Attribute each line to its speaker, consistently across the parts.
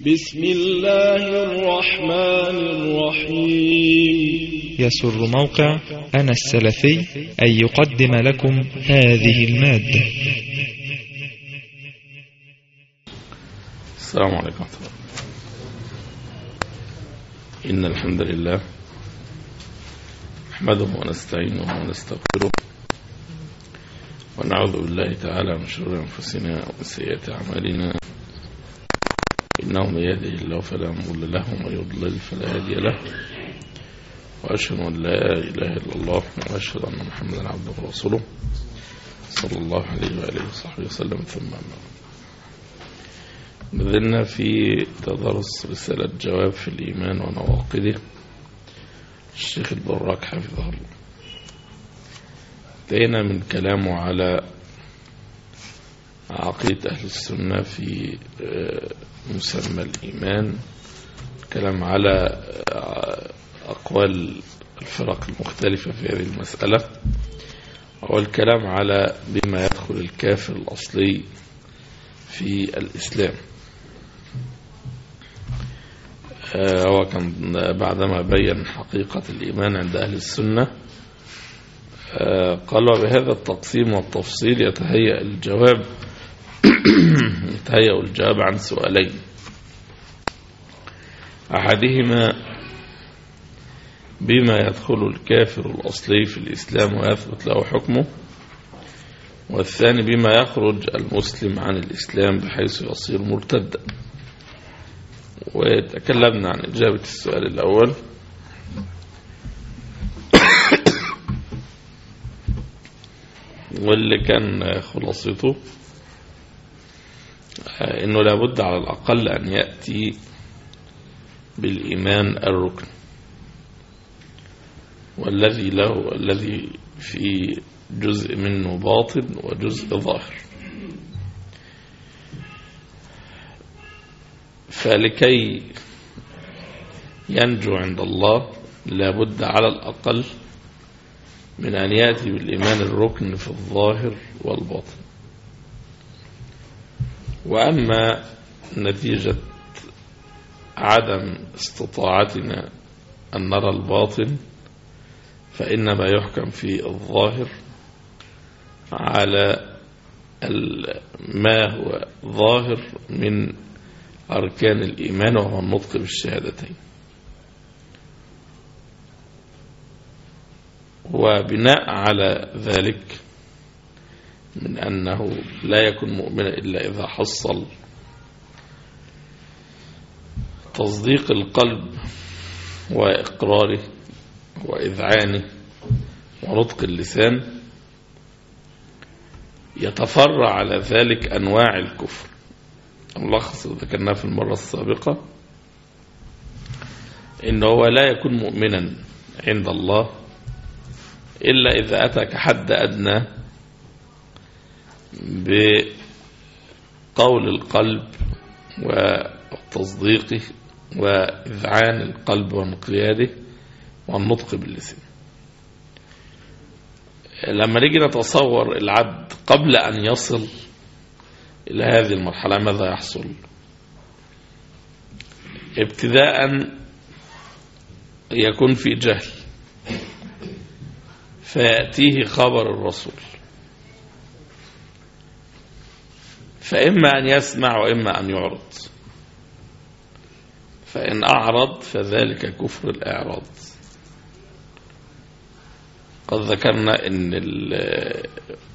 Speaker 1: بسم الله الرحمن الرحيم.
Speaker 2: يسر موقع أنا السلفي أن يقدم لكم هذه المادة.
Speaker 3: السلام عليكم ورحمة الله. إن الحمد لله نحمده ونستعينه ونستغفره ونعوذ بالله تعالى من شرور أنفسنا ومن سيئات أعمالنا. إنه من يهده الله فلا مضل له ومن يضلل فلا هادي له. وأشهد أن لا إله إلا الله وأشهد أن محمدا عبده ورسوله صلى الله عليه وآله وصحبه وسلم. ثم أما نزلنا في تدرس رسالة جواب في الإيمان ونواقده الشيخ البراك حفظه الله. انتهينا من كلامه على عقيدة أهل السنة في مسمى الإيمان. كلام على أقوال الفرق المختلفة في هذه المسألة. والكلام على بما يدخل الكافر الأصلي في الإسلام. هو كان بعدما بين حقيقة الإيمان عند أهل السنة قال وبهذا التقسيم والتفصيل يتهيأ الجواب يتهيأ الجواب عن سؤالين. أحدهما بما يدخل الكافر الأصلي في الإسلام ويثبت له حكمه والثاني بما يخرج المسلم عن الإسلام بحيث يصير مرتدا. وتكلمنا عن إجابة السؤال الأول. واللي كان خلاصته إنه لابد على الأقل أن يأتي بالإيمان الركن. والذي له الذي في جزء منه باطن وجزء ظاهر. فلكي ينجو عند الله لابد على الأقل من أن يأتي بالإيمان الركن في الظاهر والباطن. وأما نتيجة عدم استطاعتنا أن نرى الباطن فإنما يحكم في الظاهر على ما هو ظاهر من أركان الإيمان وهو النطق بالشهادتين. وبناء على ذلك من أنه لا يكون مؤمنا إلا إذا حصل تصديق القلب وإقراره وإذعانه ونطق اللسان يتفرع على ذلك أنواع الكفر. اللي ذكرناه في المرة السابقة إنه هو لا يكون مؤمنا عند الله إلا إذا أتى كحد أدنى بقول القلب وتصديقه وإذعان القلب وانقياده والنطق باللسان. لما نيجي نتصور العبد قبل أن يصل إلى هذه المرحلة ماذا يحصل؟ ابتداء يكون في جهل فيأتيه خبر الرسول. فإما أن يسمع وإما أن يعرض. فإن أعرض فذلك كفر الإعراض. قد ذكرنا أن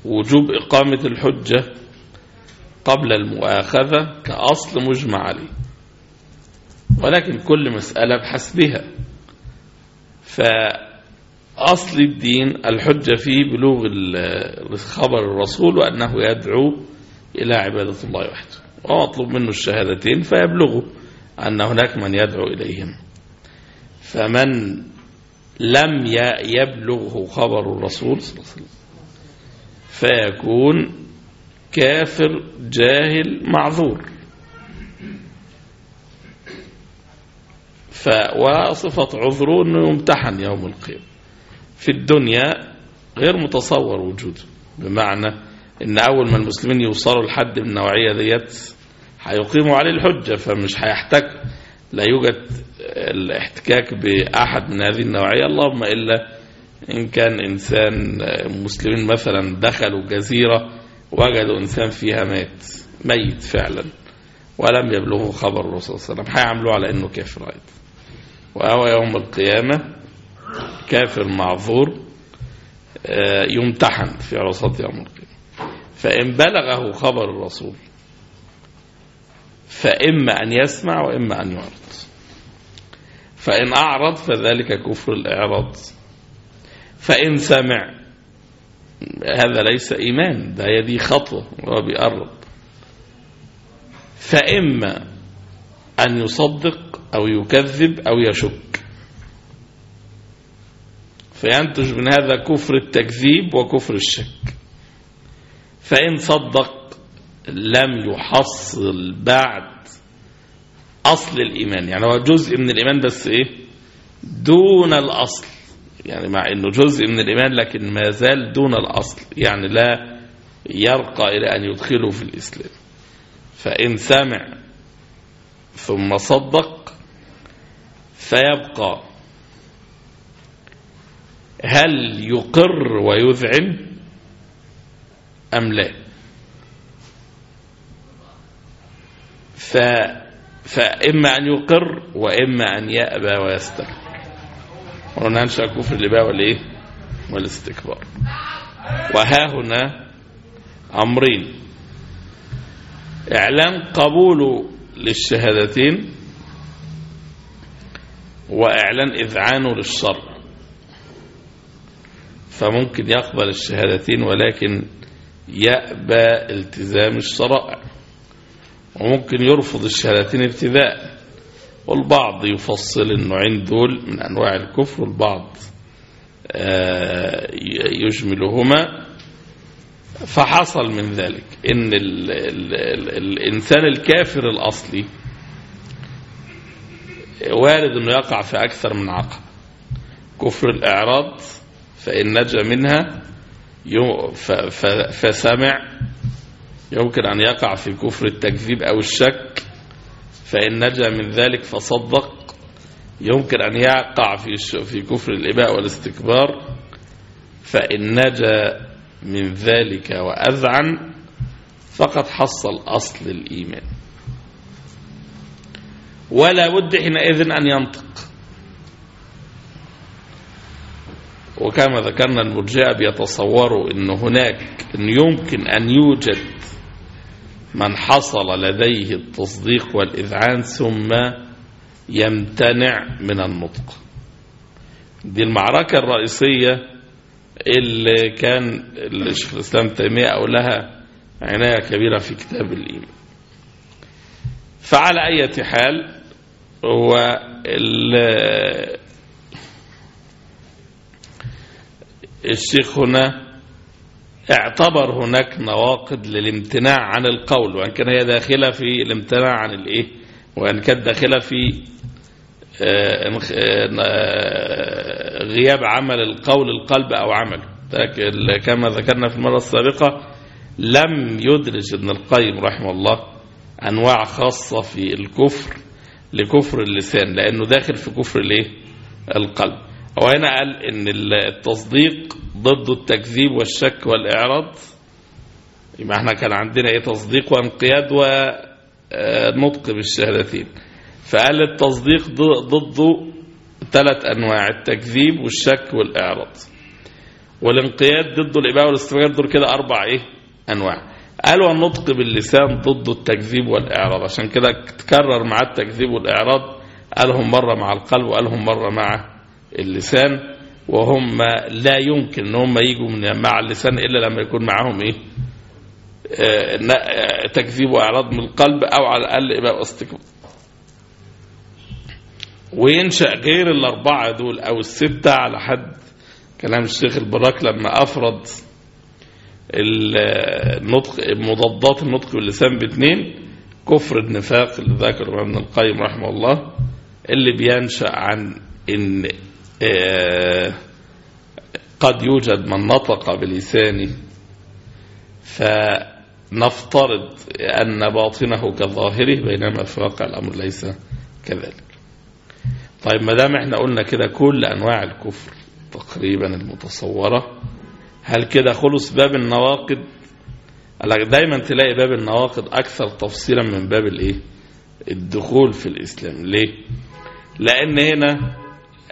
Speaker 3: وجوب إقامة الحجة قبل المؤاخذة كأصل مجمع عليه ولكن كل مسألة بحسبها. فأصل الدين الحجة فيه بلوغ خبر الرسول وأنه يدعو إلى عبادة الله وحده. ومطلوب منه الشهادتين فيبلغه أن هناك من يدعو إليهم. فمن لم يبلغه خبر الرسول صلى الله عليه وسلم فيكون كافر جاهل معذور. وصفة عذره أنه يمتحن يوم القيامة. في الدنيا غير متصور وجوده بمعنى إن أول ما المسلمين يوصلوا لحد من النوعية ديت هيقيموا عليه الحجة فمش هيحتاج لا يوجد الاحتكاك بأحد من هذه النوعية. اللهم إلا إن كان إنسان مسلمين مثلا دخلوا جزيرة وجدوا إنسان فيها مات ميت فعلا ولم يبلغه خبر الرسول صلى الله عليه وسلم. هيعملوه على إنه كافر أيضا. وهو يوم القيامة كافر معذور آه، يمتحن في عرصات يوم القيامة. فإن بلغه خبر الرسول فإما أن يسمع وإما أن يعرض. فإن أعرض فذلك كفر الإعراض. فإن سمع هذا ليس إيمان ده يدي خطوة وهو بيقرب فإما أن يصدق أو يكذب أو يشك. فينتج من هذا كفر التكذيب وكفر الشك. فإن صدق لم يحصل بعد أصل الإيمان. يعني هو جزء من الإيمان بس إيه؟ دون الأصل. يعني مع أنه جزء من الإيمان لكن ما زال دون الأصل. يعني لا يرقى إلى أن يدخله في الإسلام. فإن سمع ثم صدق فيبقى. هل يقر ويذعن؟ أم لا؟ ف فإما أن يقر وإما أن يأبى ويستكبر وننشأ كفر الإباء والإيه؟ والاستكبار. وها هنا أمرين. إعلان قبوله للشهادتين وإعلان إذعانه للشر. فممكن يقبل الشهادتين ولكن يأبى التزام الشرائع وممكن يرفض الشهادتين ابتداء والبعض يفصل النوعين دول من أنواع الكفر والبعض يجملهما فحصل من ذلك إن ال ال ال الإنسان الكافر الأصلي وارد إنه يقع في أكثر من عقب كفر الإعراض فإن نجا منها فسمع. يمكن أن يقع في كفر التكذيب أو الشك فإن نجا من ذلك فصدق. يمكن أن يقع في في كفر الإباء والاستكبار فإن نجا من ذلك وأذعن فقد حصل أصل الإيمان. ولا بد حينئذ أن ينطق. وكما ذكرنا المرجئة بيتصوروا أن هناك أن يمكن أن يوجد من حصل لديه التصديق والإذعان ثم يمتنع من النطق. دي المعركة الرئيسية اللي كان الشيخ الإسلام تيمية أو لها عناية كبيرة في كتاب الإيمان. فعلى أي حال هو الشيخ هنا اعتبر هناك نواقض للامتناع عن القول وإن كان هي داخلة في الامتناع عن الإيه؟ وإن كانت داخلة في غياب عمل القول القلب أو عمله. كما ذكرنا في المرة السابقة لم يدرج ابن القيم رحمه الله أنواع خاصة في الكفر لكفر اللسان لأنه داخل في كفر الإيه؟ القلب. وهنا قال إن التصديق ضد التكذيب والشك والإعراض. يبقى إحنا كان عندنا إيه؟ تصديق وانقياد ونطق بالشهادتين. فقال التصديق ضده ثلاث أنواع التكذيب والشك والإعراض. والانقياد ضده الإباء والاستفجار دول كده أربع إيه؟ أنواع. قالوا النطق باللسان ضد التكذيب والإعراض. عشان كده تكرر مع التكذيب والإعراض. قالهم مرة مع القلب وقالهم مرة مع اللسان وهم لا يمكن إن هم يجوا من مع اللسان إلا لما يكون معاهم إيه؟ آه تكذيب وإعراض من القلب أو على الأقل إباء واستكبار. وينشأ غير الأربعة دول أو الستة على حد كلام الشيخ البراك لما أفرض النطق مضادات النطق باللسان باثنين كفر النفاق اللي ذكره ابن القيم رحمه الله اللي بينشأ عن إن قد يوجد من نطق بلسانه نفترض أن باطنه كظاهره بينما في واقع الأمر ليس كذلك. طيب ما دام إحنا قلنا كده كل أنواع الكفر تقريبا المتصورة هل كده خلص باب النواقد دايما تلاقي باب النواقد أكثر تفصيلا من باب الإيه؟ الدخول في الإسلام. ليه؟ لأن هنا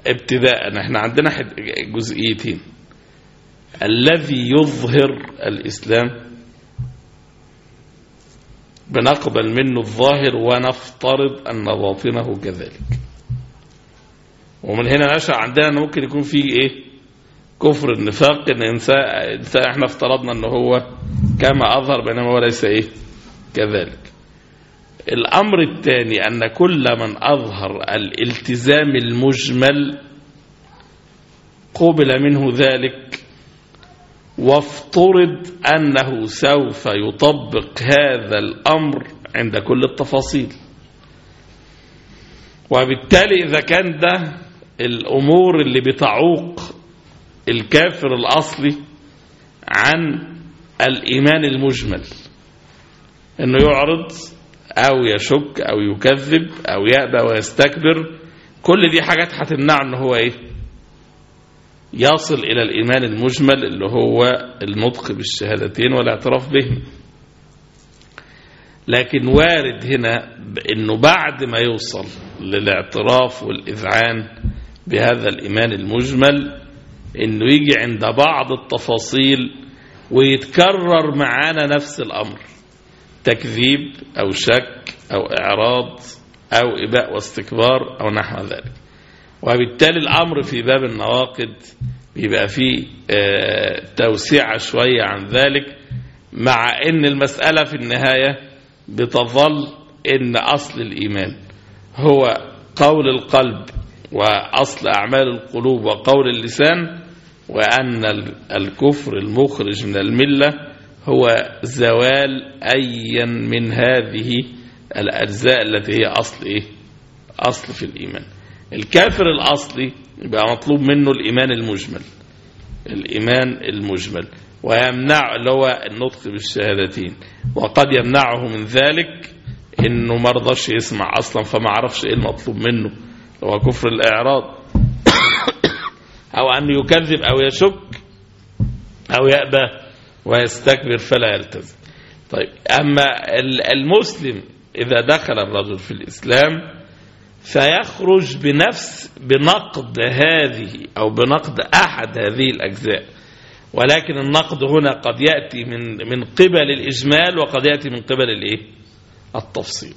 Speaker 3: ابتداء إحنا عندنا جزئيتين. الذي يظهر الإسلام بنقبل منه الظاهر ونفترض أن باطنه كذلك. ومن هنا نشأ عندنا ممكن يكون فيه إيه؟ كفر النفاق إن إنسان إحنا افترضنا أنه هو كما أظهر بينما هو ليس إيه؟ كذلك. الأمر الثاني أن كل من أظهر الالتزام المجمل قبل منه ذلك وافترض أنه سوف يطبق هذا الأمر عند كل التفاصيل. وبالتالي إذا كان ده الأمور اللي بتعوق الكافر الأصلي عن الإيمان المجمل. أنه يعرض أو يشك أو يكذب أو يأبى ويستكبر كل دي حاجات هتمنعه أنه هو إيه؟ يصل إلى الإيمان المجمل اللي هو النطق بالشهادتين والاعتراف بهم. لكن وارد هنا أنه بعد ما يوصل للاعتراف والإذعان بهذا الإيمان المجمل أنه يجي عند بعض التفاصيل ويتكرر معانا نفس الأمر. تكذيب أو شك أو إعراض أو إباء واستكبار أو نحو ذلك. وبالتالي الأمر في باب النواقد بيبقى فيه آه، توسعة شوية عن ذلك مع أن المسألة في النهاية بتظل أن أصل الإيمان هو قول القلب وأصل أعمال القلوب وقول اللسان وأن ال- الكفر المخرج من الملة هو زوال أيا من هذه الأجزاء التي هي أصل إيه؟ أصل في الإيمان. الكافر الأصلي يبقى مطلوب منه الإيمان المجمل. الإيمان المجمل. ويمنع اللي هو النطق بالشهادتين. وقد يمنعه من ذلك إنه ما رضاش يسمع أصلا فما عرفش إيه المطلوب منه. هو كفر الإعراض. أو أن يكذب أو يشك أو يأبى. ويستكبر فلا يلتزم. طيب ال- المسلم إذا دخل الرجل في الإسلام فيخرج بنفس بنقد هذه أو بنقد أحد هذه الأجزاء. ولكن النقد هنا قد يأتي من من قبل الإجمال وقد يأتي من قبل الإيه؟ التفصيل.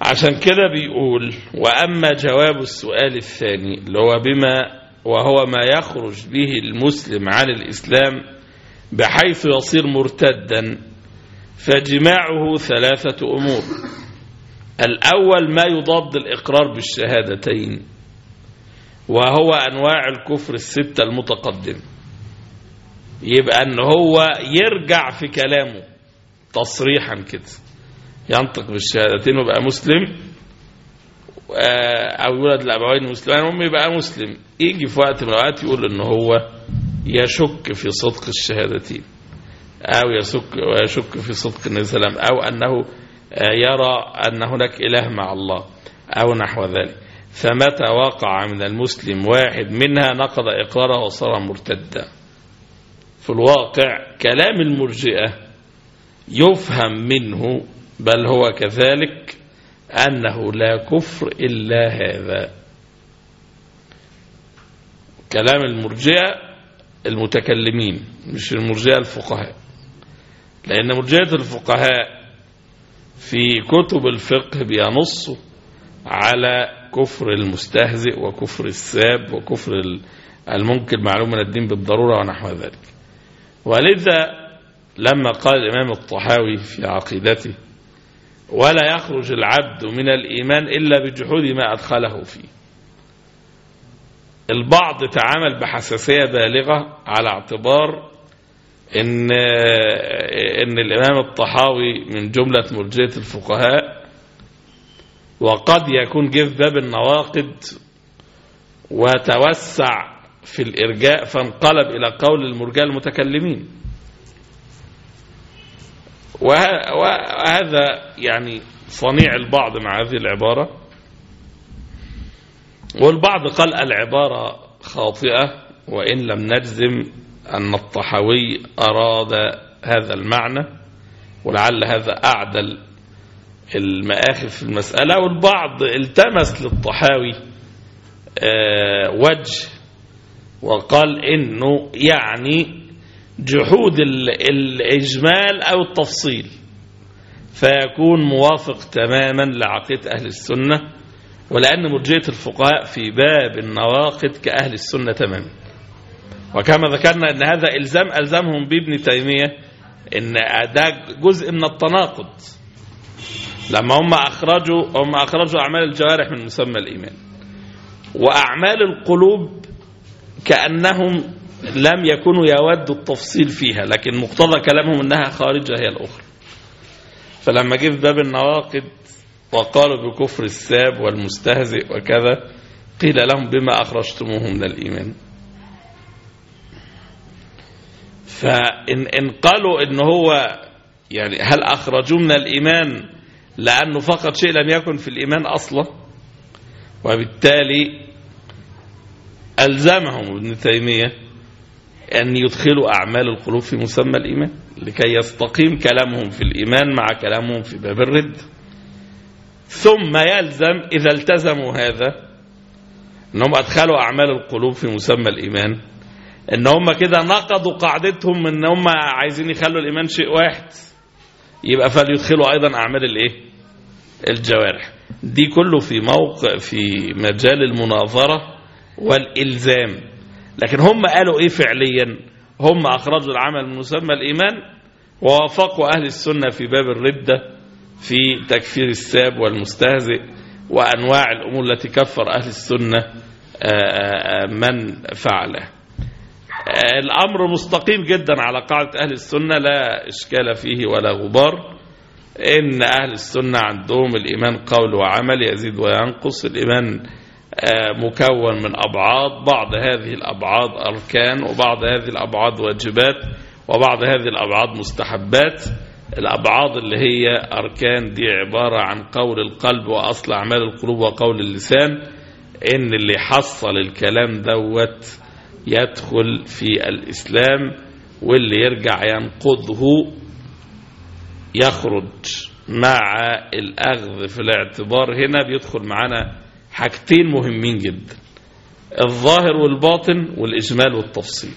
Speaker 3: عشان كده بيقول وأما جواب السؤال الثاني اللي هو بما وهو ما يخرج به المسلم عن الإسلام بحيث يصير مرتدا فجماعه ثلاثة أمور. الأول ما يضاد الإقرار بالشهادتين وهو أنواع الكفر الستة المتقدمة يبقى أن هو يرجع في كلامه تصريحا كده. ينطق بالشهادتين ويبقى مسلم. آه، أو يولد لأبوين مسلمين المهم يبقى مسلم. يجي في وقت من الأوقات يقول أن هو يشك في صدق الشهادتين أو يشك ويشك في صدق النبي صلى الله عليه وسلم أو أنه يرى أن هناك إله مع الله أو نحو ذلك. فمتى وقع من المسلم واحد منها نقض إقراره وصار مرتدا. في الواقع كلام المرجئة يفهم منه بل هو كذلك أنه لا كفر إلا هذا. كلام المرجئة المتكلمين مش المرجئة الفقهاء. لأن مرجئة الفقهاء في كتب الفقه بينصوا على كفر المستهزئ وكفر الساب وكفر المنكر معلوم من الدين بالضرورة ونحو ذلك. ولذا لما قال الإمام الطحاوي في عقيدته ولا يخرج العبد من الإيمان إلا بجحود ما أدخله فيه. البعض تعامل بحساسية بالغة على اعتبار إن إن الإمام الطحاوي من جملة مرجئة الفقهاء وقد يكون جه في باب النواقد وتوسع في الإرجاء فانقلب إلى قول المرجئة المتكلمين. وه- وهذا يعني صنيع البعض مع هذه العبارة. والبعض قال العبارة خاطئة وإن لم نجزم أن الطحاوي أراد هذا المعنى ولعل هذا أعدل المآخذ في المسألة. والبعض التمس للطحاوي آه، وجه وقال إنه يعني جحود ال- الإجمال أو التفصيل. فيكون موافق تماما لعقيدة أهل السنة. ولأن مرجئة الفقهاء في باب النواقد كأهل السنة تماما. وكما ذكرنا أن هذا إلزام ألزمهم بابن تيمية أن ده جزء من التناقض. لما هم أخرجوا هم أخرجوا أعمال الجوارح من مسمى الإيمان. وأعمال القلوب كأنهم لم يكونوا يودوا التفصيل فيها لكن مقتضى كلامهم أنها خارجة هي الأخرى. فلما جه في باب النواقد وقالوا بكفر الساب والمستهزئ وكذا قيل لهم بما أخرجتموه من الإيمان. فإن إن قالوا إن هو يعني هل أخرجوه من الإيمان لأنه فقط شيء لم يكن في الإيمان أصلا؟ وبالتالي ألزمهم ابن تيمية أن يدخلوا أعمال القلوب في مسمى الإيمان لكي يستقيم كلامهم في الإيمان مع كلامهم في باب الرد. ثم يلزم إذا التزموا هذا أنهم أدخلوا أعمال القلوب في مسمى الإيمان. إن هم كده نقضوا قاعدتهم إن هم عايزين يخلوا الإيمان شيء واحد. يبقى فليدخلوا أيضا أعمال الإيه؟ الجوارح. دي كله في موقع في مجال المناظرة والإلزام. لكن هم قالوا إيه فعليا؟ هم أخرجوا العمل من مسمى الإيمان ووافقوا أهل السنة في باب الردة. في تكفير الساب والمستهزئ وأنواع الأمور التي كفر أهل السنة آه، آه، من فعلها الأمر مستقيم جدا على قاعدة أهل السنة لا إشكال فيه ولا غبار. إن أهل السنة عندهم الإيمان قول وعمل يزيد وينقص. الإيمان آه، مكون من أبعاد بعض هذه الأبعاد أركان وبعض هذه الأبعاد واجبات وبعض هذه الأبعاد مستحبات. الأبعاد اللي هي أركان دي عبارة عن قول القلب وأصل أعمال القلوب وقول اللسان إن اللي حصل الكلام دوت يدخل في الإسلام واللي يرجع ينقضه يخرج. مع الأخذ في الاعتبار هنا بيدخل معنا حاجتين مهمين جدا الظاهر والباطن والإجمال والتفصيل.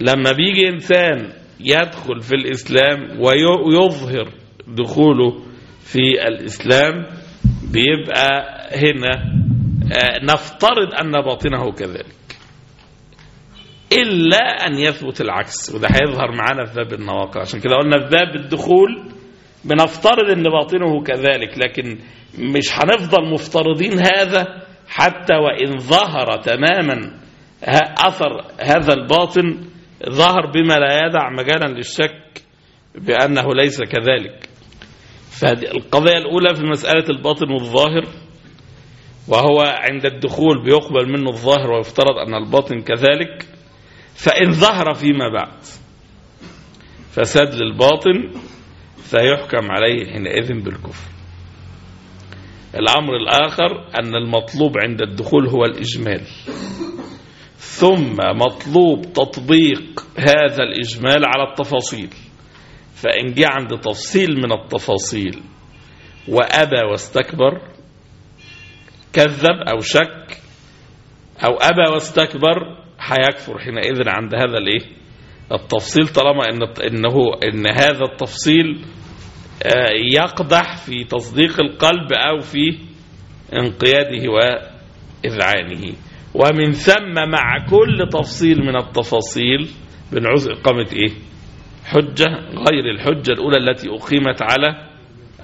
Speaker 3: لما بيجي إنسان يدخل في الإسلام ويظهر دخوله في الإسلام بيبقى هنا آه، نفترض أن باطنه كذلك. إلا أن يثبت العكس وده هيظهر معانا في باب النواقع عشان كده قلنا في باب الدخول بنفترض أن باطنه كذلك لكن مش هنفضل مفترضين هذا حتى وإن ظهر تماما أثر هذا الباطن ظهر بما لا يدع مجالا للشك بأنه ليس كذلك. فالقضية الأولى في مسألة الباطن والظاهر وهو عند الدخول بيقبل منه الظاهر ويفترض أن الباطن كذلك. فإن ظهر فيما بعد فساد للباطن فيحكم عليه حينئذ بالكفر. الأمر الآخر أن المطلوب عند الدخول هو الإجمال. ثم مطلوب تطبيق هذا الإجمال على التفاصيل. فإن جاء عند تفصيل من التفاصيل وأبى واستكبر كذب أو شك أو أبى واستكبر هيكفر حينئذ عند هذا الإيه؟ التفصيل طالما إن إنه إن هذا التفصيل آه، يقدح في تصديق القلب أو في انقياده وإذعانه. ومن ثم مع كل تفصيل من التفاصيل بنعوز إقامة إيه؟ حجة غير الحجة الأولى التي أقيمت على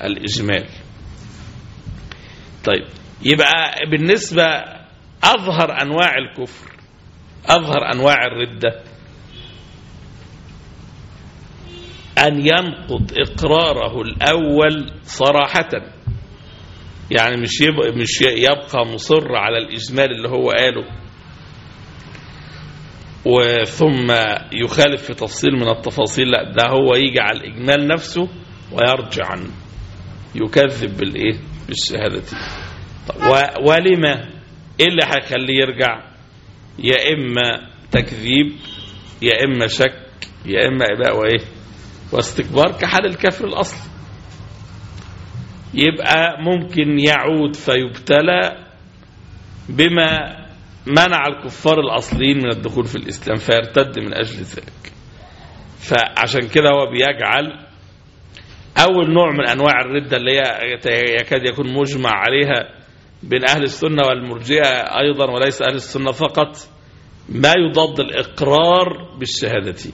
Speaker 3: الإجمال. طيب يبقى بالنسبة أظهر أنواع الكفر أظهر أنواع الردة. أن ينقض إقراره الأول صراحة. يعني مش مش يبقى مصر على الإجمال اللي هو قاله. وثم يخالف في تفصيل من التفاصيل لا ده هو يجي على الإجمال نفسه ويرجع عنه. يكذب بالإيه؟ و- ولما إيه اللي هيخليه يرجع؟ يا إما تكذيب يا إما شك يا إما إباء وإيه؟ واستكبار كحال الكفر الأصلي يبقى ممكن يعود فيبتلى بما منع الكفار الأصليين من الدخول في الإسلام فيرتد من أجل ذلك. فعشان كده هو بيجعل أول نوع من أنواع الردة اللي هي يكاد يكون مجمع عليها بين أهل السنة والمرجئة أيضا وليس أهل السنة فقط ما يضاد الإقرار بالشهادتين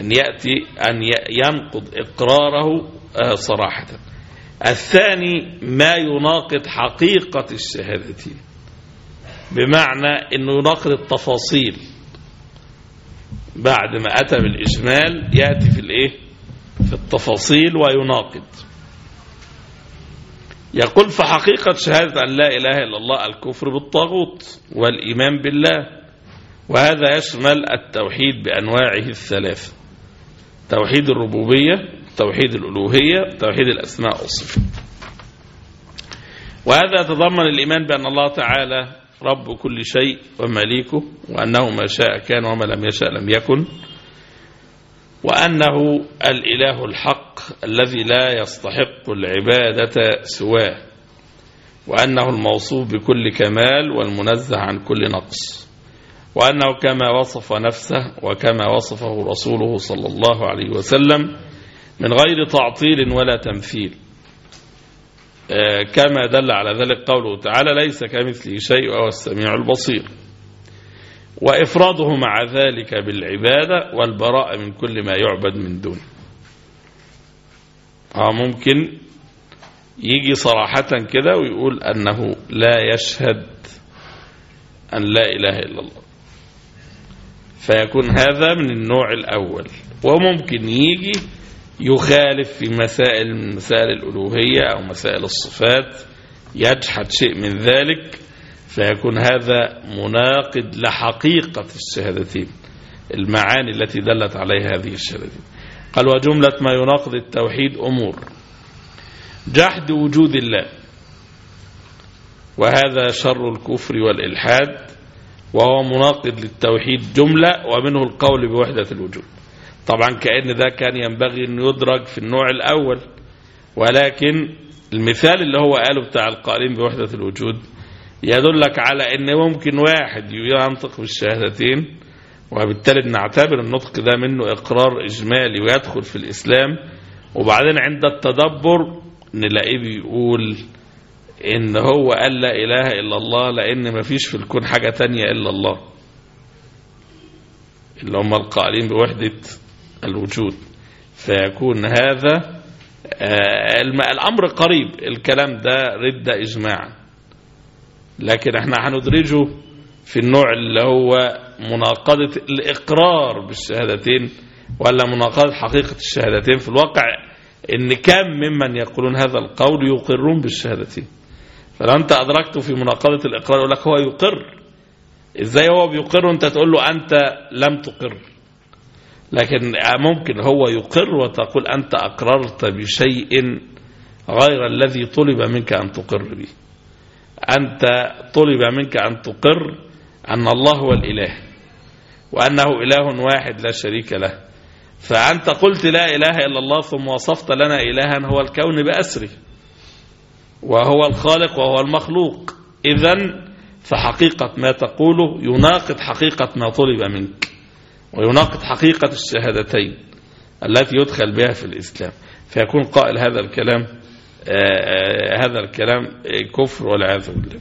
Speaker 3: أن يأتي أن ينقض إقراره آه، صراحة. الثاني ما يناقض حقيقة الشهادتين. بمعنى أنه يناقض التفاصيل بعد ما أتى بالإجمال يأتي في الإيه؟ في التفاصيل ويناقض. يقول فحقيقة شهادة أن لا إله إلا الله الكفر بالطاغوت والإيمان بالله وهذا يشمل التوحيد بأنواعه الثلاثة توحيد الربوبية توحيد الألوهية توحيد الأسماء والصفات. وهذا يتضمن الإيمان بأن الله تعالى رب كل شيء ومليكه وأنه ما شاء كان وما لم يشاء لم يكن وأنه الإله الحق الذي لا يستحق العبادة سواه وأنه الموصوف بكل كمال والمنزه عن كل نقص وأنه كما وصف نفسه وكما وصفه رسوله صلى الله عليه وسلم من غير تعطيل ولا تمثيل. آه، كما دل على ذلك قوله تعالى ليس كمثله شيء وهو السميع البصير. وإفراده مع ذلك بالعبادة والبراءة من كل ما يعبد من دونه آه ممكن يجي صراحة كده ويقول أنه لا يشهد أن لا إله إلا الله. فيكون هذا من النوع الأول. وممكن يجي يخالف في مسائل مسائل الألوهية أو مسائل الصفات يجحد شيء من ذلك فيكون هذا مناقض لحقيقة الشهادتين المعاني التي دلت عليها هذه الشهادتين. قال وجملة ما يناقض التوحيد أمور. جحد وجود الله وهذا شر الكفر والإلحاد وهو مناقض للتوحيد جملة ومنه القول بوحدة الوجود. طبعا كأن ده كان ينبغي أن يدرج في النوع الأول ولكن المثال اللي هو قاله بتاع القائلين بوحدة الوجود يدلك على أن ممكن واحد ينطق بالشهادتين وبالتالي نعتبر النطق ده منه إقرار إجمالي ويدخل في الإسلام. وبعدين عند التدبر نلاقيه بيقول إن هو قال لا إله إلا الله لأن ما فيش في الكون حاجة تانية إلا الله. اللي هم القائلين بوحدة الوجود. فيكون هذا آه، الأمر قريب الكلام ده رد إجماعا. لكن إحنا هندرجه في النوع اللي هو مناقضة الإقرار بالشهادتين ولا مناقضة حقيقة الشهادتين. في الواقع إن كم ممن يقولون هذا القول يقرون بالشهادتين. فلو انت ادركته في مناقضة الإقرار يقول لك هو يقر. إزاي هو بيقر وأنت تقول له أنت لم تقر؟ لكن ممكن هو يقر وتقول أنت أقررت بشيء غير الذي طلب منك أن تقر به. أنت طلب منك أن تقر أن الله هو الإله وأنه إله واحد لا شريك له. فأنت قلت لا إله إلا الله ثم وصفت لنا إلها هو الكون بأسره وهو الخالق وهو المخلوق. اذا فحقيقة ما تقوله يناقض حقيقة ما طلب منك. ويناقض حقيقة الشهادتين التي يدخل بها في الإسلام. فيكون قائل هذا الكلام آه، هذا الكلام كفر والعياذ بالله.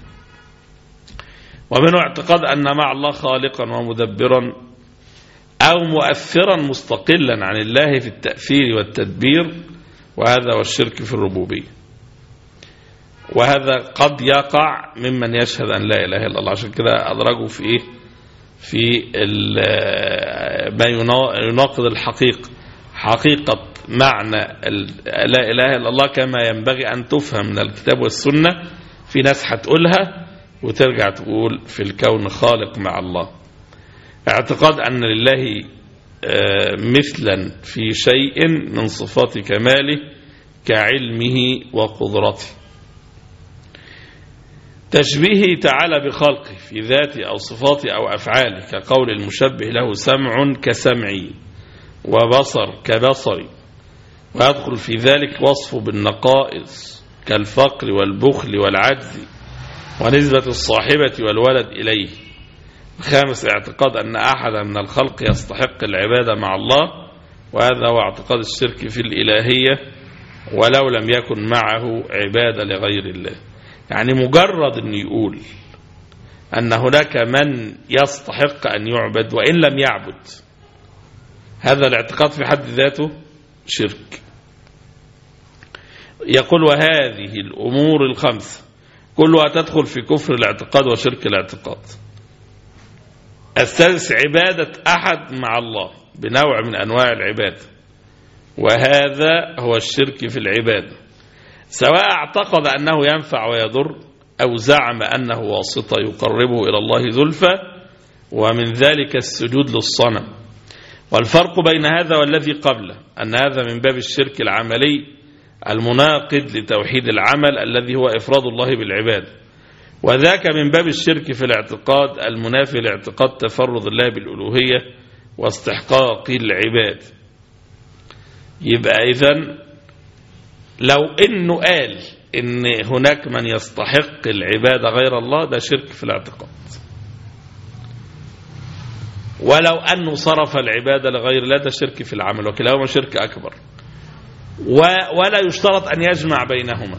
Speaker 3: ومنه اعتقاد أن مع الله خالقا ومدبرا أو مؤثرا مستقلا عن الله في التأثير والتدبير وهذا هو الشرك في الربوبية. وهذا قد يقع ممن يشهد أن لا إله إلا الله. عشان كده أدرجوا في إيه؟ في ما يناقض الحقيقة. حقيقة معنى لا إله إلا الله كما ينبغي أن تفهم من الكتاب والسنة. في ناس هتقولها وترجع تقول في الكون خالق مع الله. اعتقاد أن لله آه، مثلا في شيء من صفات كماله كعلمه وقدرته. تشبيهه تعالى بخلقه في ذاته أو صفاته أو أفعاله كقول المشبه له سمع كسمعي وبصر كبصري. ويدخل في ذلك وصفه بالنقائص كالفقر والبخل والعجز ونسبة الصاحبة والولد إليه. خامس اعتقاد أن أحدا من الخلق يستحق العبادة مع الله وهذا هو اعتقاد الشرك في الإلهية ولو لم يكن معه عبادة لغير الله. يعني مجرد أن يقول أن هناك من يستحق أن يعبد وإن لم يعبد. هذا الاعتقاد في حد ذاته شرك. يقول وهذه الأمور الخمسة كلها تدخل في كفر الاعتقاد وشرك الاعتقاد. الثالث عبادة أحد مع الله بنوع من أنواع العبادة. وهذا هو الشرك في العبادة. سواء اعتقد أنه ينفع ويضر أو زعم أنه واسطة يقربه إلى الله زلفى ومن ذلك السجود للصنم. والفرق بين هذا والذي قبله أن هذا من باب الشرك العملي المناقض لتوحيد العمل الذي هو إفراد الله بالعباد. وذاك من باب الشرك في الاعتقاد المنافي لاعتقاد تفرد الله بالألوهية واستحقاق العباد. يبقى إذن لو إنه قال إن هناك من يستحق العبادة غير الله ده شرك في الاعتقاد. ولو أنه صرف العبادة لغير الله ده شرك في العمل وكلاهما شرك أكبر. ولا يشترط أن يجمع بينهما.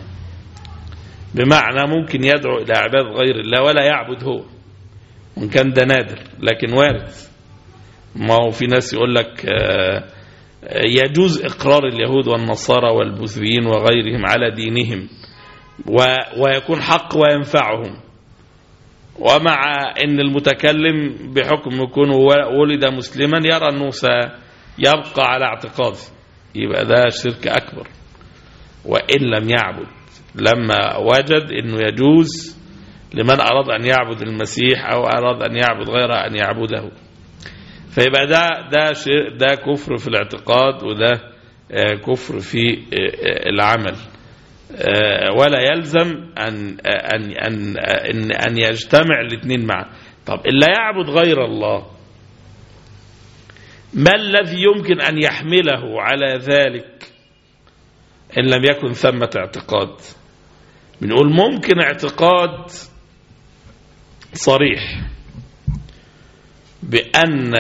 Speaker 3: بمعنى ممكن يدعو إلى عبادة غير الله ولا يعبد هو. وإن كان ده نادر لكن وارد. ما هو في ناس يقول لك يجوز إقرار اليهود والنصارى والبوذيين وغيرهم على دينهم ويكون حق وينفعهم. ومع أن المتكلم بحكم يكون ولد مسلما يرى أنه سيبقى على اعتقاده يبقى ده شرك أكبر. وإن لم يعبد لما وجد أنه يجوز لمن أراد أن يعبد المسيح أو أراد أن يعبد غيره أن يعبده. فيبقى ده ده ده كفر في الاعتقاد وده كفر في العمل. ولا يلزم أن أن أن أن, أن يجتمع الاثنين معا. طب اللي يعبد غير الله ما الذي يمكن أن يحمله على ذلك إن لم يكن ثمة اعتقاد؟ بنقول ممكن اعتقاد صريح. بأن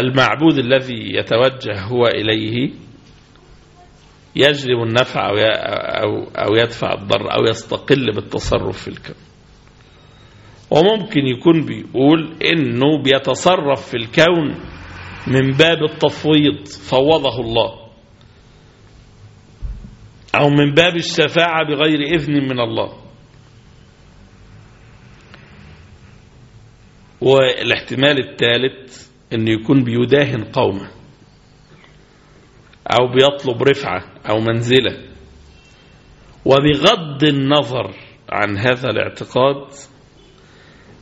Speaker 3: المعبود الذي يتوجه هو إليه يجلب النفع أو أو يدفع الضر أو يستقل بالتصرف في الكون. وممكن يكون بيقول إنه بيتصرف في الكون من باب التفويض فوضه الله. أو من باب الشفاعة بغير إذن من الله. والاحتمال الثالث أنه يكون بيداهن قومه أو بيطلب رفعة أو منزلة. وبغض النظر عن هذا الاعتقاد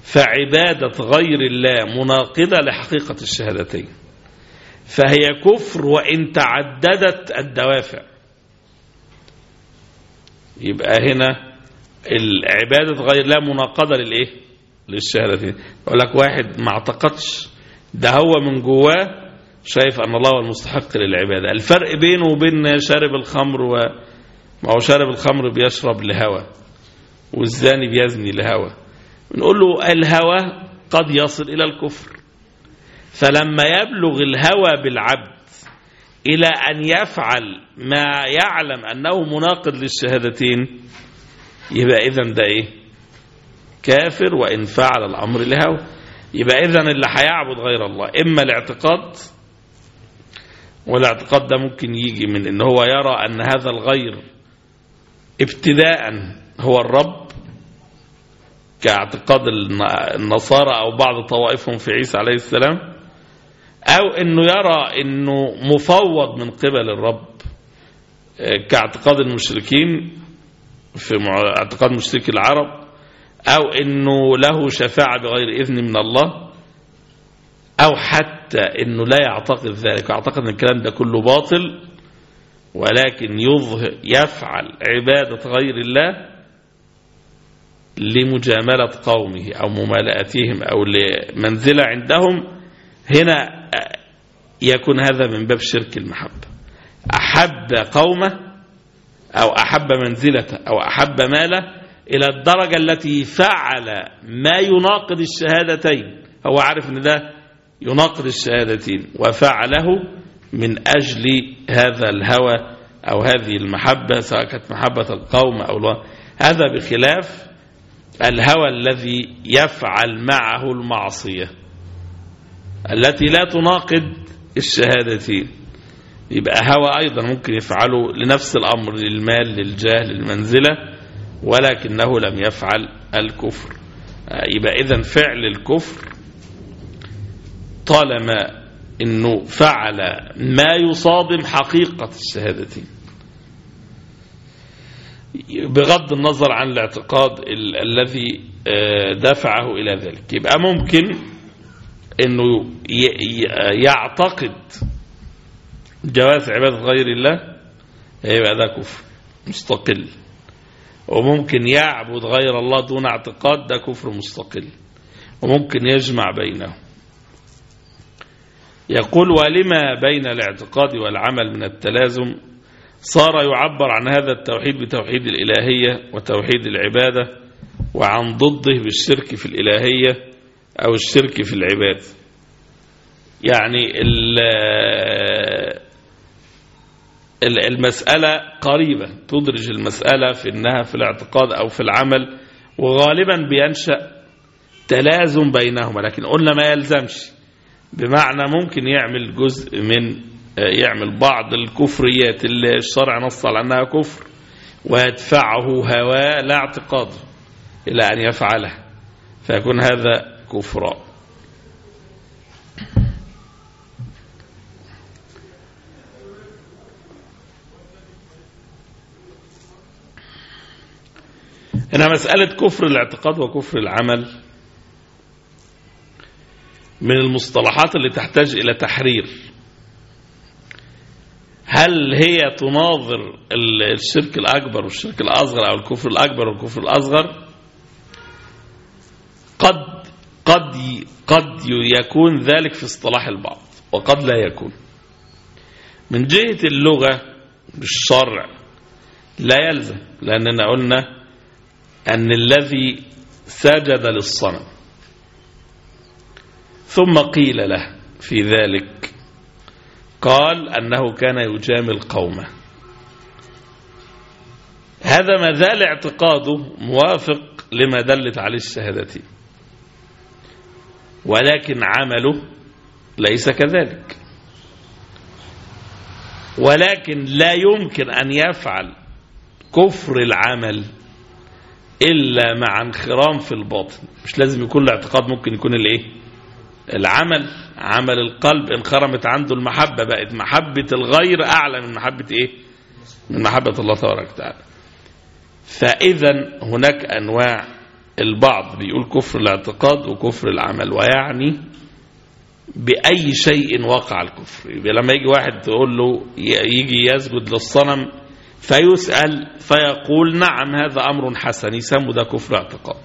Speaker 3: فعبادة غير الله مناقضة لحقيقة الشهادتين. فهي كفر وإن تعددت الدوافع. يبقى هنا العبادة غير الله مناقضة للإيه؟ للشهادتين يقول لك واحد ما اعتقدش ده هو من جواه شايف أن الله هو المستحق للعبادة. الفرق بينه وبين شارب الخمر و... ما هو شارب الخمر بيشرب لهوى والزاني بيزني لهوى نقول له الهوى قد يصل إلى الكفر. فلما يبلغ الهوى بالعبد إلى أن يفعل ما يعلم أنه مناقض للشهادتين يبقى إذن ده إيه؟ كافر وإن فعل الأمر لهوى يبقى إذن اللي هيعبد غير الله إما الاعتقاد والاعتقاد ده ممكن يجي من إن هو يرى أن هذا الغير ابتداء هو الرب كاعتقاد النصارى أو بعض طوائفهم في عيسى عليه السلام أو إنه يرى إنه مفوض من قبل الرب كاعتقاد المشركين في اعتقاد مشركي العرب أو إنه له شفاعة بغير إذن من الله أو حتى أنه لا يعتقد ذلك. يعتقد أن الكلام ده كله باطل ولكن يظهر يفعل عبادة غير الله لمجاملة قومه أو ممالأتهم أو لمنزلة عندهم. هنا يكون هذا من باب شرك المحبة. أحب قومه أو أحب منزلته أو أحب ماله إلى الدرجة التي فعل ما يناقض الشهادتين. هو عارف أن ده يناقض الشهادتين وفعله من أجل هذا الهوى أو هذه المحبة سواء كانت محبة القوم أو الله هذا بخلاف الهوى الذي يفعل معه المعصية التي لا تناقض الشهادتين. يبقى هوى أيضا ممكن يفعله لنفس الأمر للمال للجاه للمنزلة. ولكنه لم يفعل الكفر. يبقى إذن فعل الكفر طالما أنه فعل ما يصادم حقيقة الشهادتين بغض النظر عن الاعتقاد ال الذي دفعه إلى ذلك. يبقى ممكن أنه يعتقد جواز عبادة غير الله يبقى ده كفر مستقل. وممكن يعبد غير الله دون اعتقاد ده كفر مستقل. وممكن يجمع بينهم. يقول ولما بين الاعتقاد والعمل من التلازم صار يعبر عن هذا التوحيد بتوحيد الإلهية وتوحيد العبادة وعن ضده بالشرك في الإلهية أو الشرك في العبادة يعني المسألة قريبة تدرج المسألة في أنها في الاعتقاد أو في العمل وغالبا بينشأ تلازم بينهما لكن قلنا ما يلزمش. بمعنى ممكن يعمل جزء من يعمل بعض الكفريات اللي الشرع نص على أنها كفر ويدفعه هواه لا اعتقاده إلى أن يفعلها فيكون هذا كفرا هنا مسألة كفر الاعتقاد وكفر العمل من المصطلحات اللي تحتاج إلى تحرير. هل هي تناظر الشرك الأكبر والشرك الأصغر أو الكفر الأكبر والكفر الأصغر؟ قد قد قد يكون ذلك في اصطلاح البعض وقد لا يكون. من جهة اللغة بالشرع لا يلزم لأننا قلنا أن الذي سجد للصنم ثم قيل له في ذلك قال أنه كان يجامل قومه. هذا ما زال اعتقاده موافق لما دلت عليه الشهادتين ولكن عمله ليس كذلك. ولكن لا يمكن أن يفعل كفر العمل إلا مع انخرام في الباطن. مش لازم يكون الاعتقاد ممكن يكون الإيه؟ العمل. عمل القلب انخرمت عنده المحبة بقت محبة الغير أعلى من محبة إيه؟ من محبة الله تبارك وتعالى. فإذا هناك أنواع البعض بيقول كفر الاعتقاد وكفر العمل ويعني بأي شيء وقع الكفر. يبقى لما يجي واحد تقول له يجي يسجد للصنم فيسأل فيقول نعم هذا أمر حسن يسمى ده كفر اعتقاد.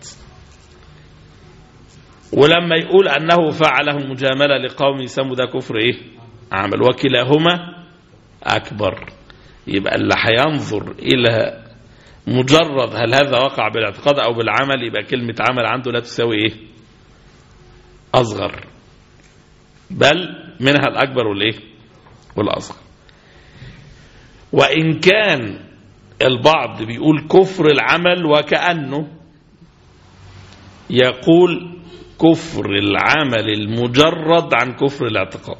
Speaker 3: ولما يقول أنه فعله مجاملة لقوم يسمى ده كفر إيه؟ عمل. وكلاهما أكبر. يبقى اللي هينظر إلى مجرد هل هذا وقع بالاعتقاد أو بالعمل يبقى كلمة عمل عنده لا تساوي إيه؟ أصغر. بل منها الأكبر والإيه؟ والأصغر. وإن كان البعض بيقول كفر العمل وكأنه يقول كفر العمل المجرد عن كفر الاعتقاد.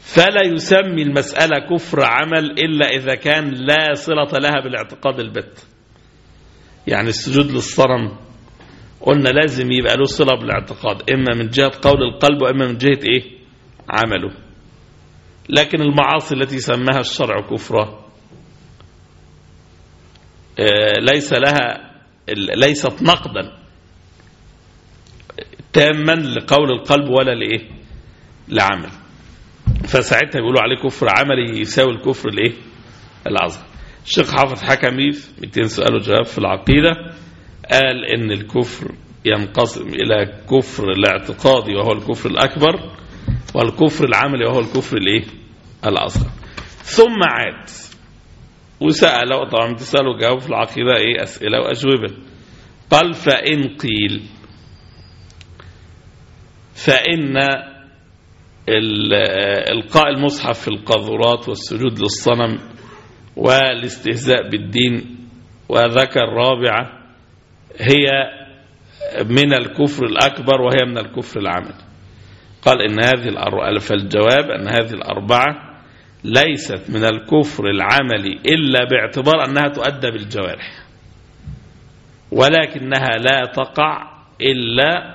Speaker 3: فلا يسمي المسألة كفر عمل إلا إذا كان لا صلة لها بالاعتقاد البت. يعني السجود للصنم قلنا لازم يبقى له صلة بالاعتقاد إما من جهة قول القلب وإما من جهة إيه؟ عمله. لكن المعاصي التي سماها الشرع كفرا ليس لها ليست نقدا تاما لقول القلب ولا لإيه؟ لعمل. فساعتها بيقولوا عليه كفر عملي يساوي الكفر الإيه الأصغر الشيخ حافظ حكمي في 200 سؤال وجواب في العقيدة قال إن الكفر ينقسم إلى كفر الاعتقادي وهو الكفر الأكبر والكفر العملي وهو الكفر الإيه الأصغر ثم عاد. وسأل طبعا بتسأله جاوب في العقيدة إيه؟ أسئلة وأجوبة. قال فإن قيل فإن إلقاء المصحف في القاذورات والسجود للصنم والاستهزاء بالدين وذكر رابعة هي من الكفر الأكبر وهي من الكفر العملي. قال إن هذه فالجواب أن هذه الأربعة ليست من الكفر العملي إلا باعتبار أنها تؤدى بالجوارح ولكنها لا تقع إلا